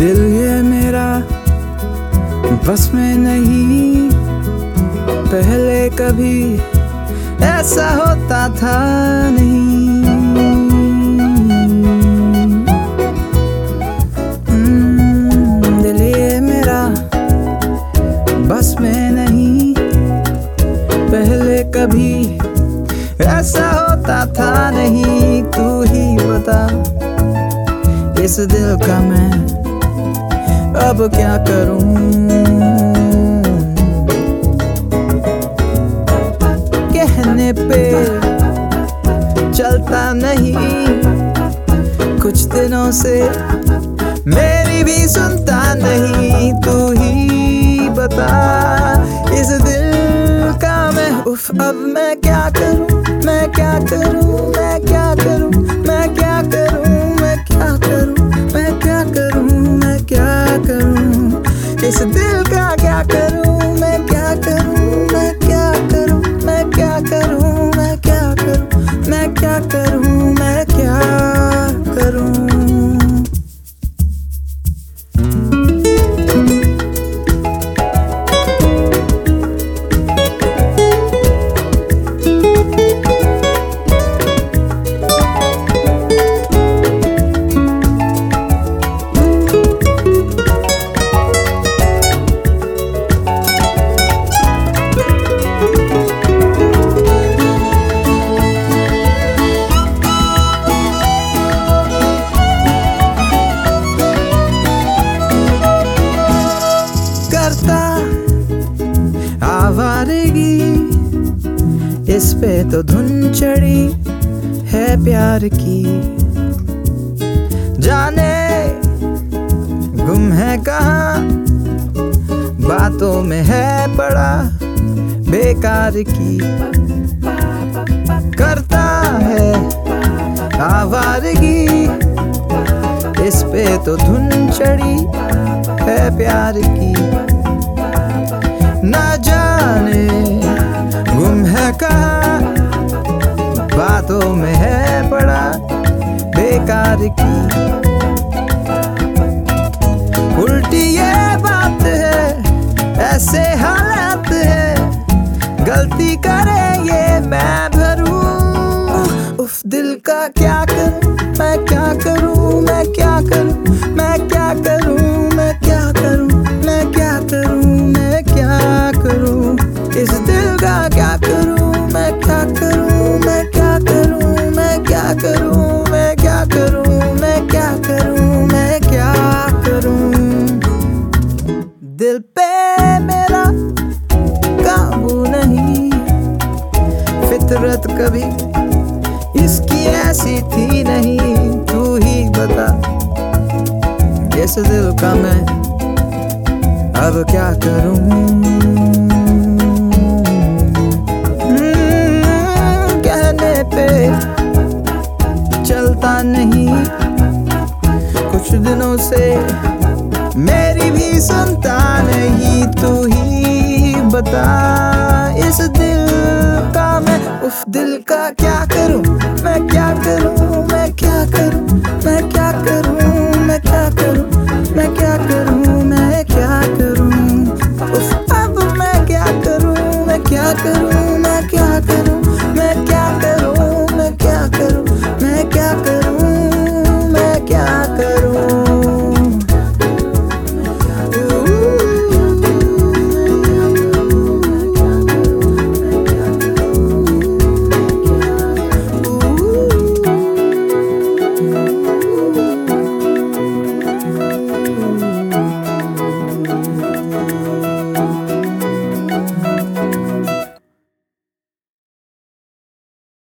दिल ये मेरा बस में नहीं। पहले कभी ऐसा होता था नहीं। हम्म, दिल ये मेरा बस में नहीं। पहले कभी ऐसा होता था नहीं तू ही बता इस दिल का मैं अब क्या करूँ? कहने पे चलता नहीं। कुछ दिनों से मेरी भी सुनता नहीं। तू ही बता, इस दिल का मैं, उफ, अब मैं क्या करूँ? मैं क्या करूँ? मैं क्या करूँ? इस दिल का क्या करूँ? मैं क्या करूँ? मैं क्या करूँ? मैं क्या करूँ? मैं क्या करूँ? मैं क्या करूँ? इस पे तो धुन चढ़ी है प्यार की। जाने गुम है कहा? बातों में है पड़ा बेकार की। करता है आवारगी। इस पे तो धुन चढ़ी है प्यार की। कहा, बातों में है पड़ा बेकार की। उल्टी ये बात है, ऐसे हालात है, गलती करे ये मैं भरूं। उफ, दिल का क्या फितरत कभी इसकी ऐसी थी नहीं तू ही बता। इस दिल का मैं अब क्या करूँ? हम्म, कहने पे चलता नहीं। कुछ दिनों से मेरी भी सुनता नहीं तू ही बता। करो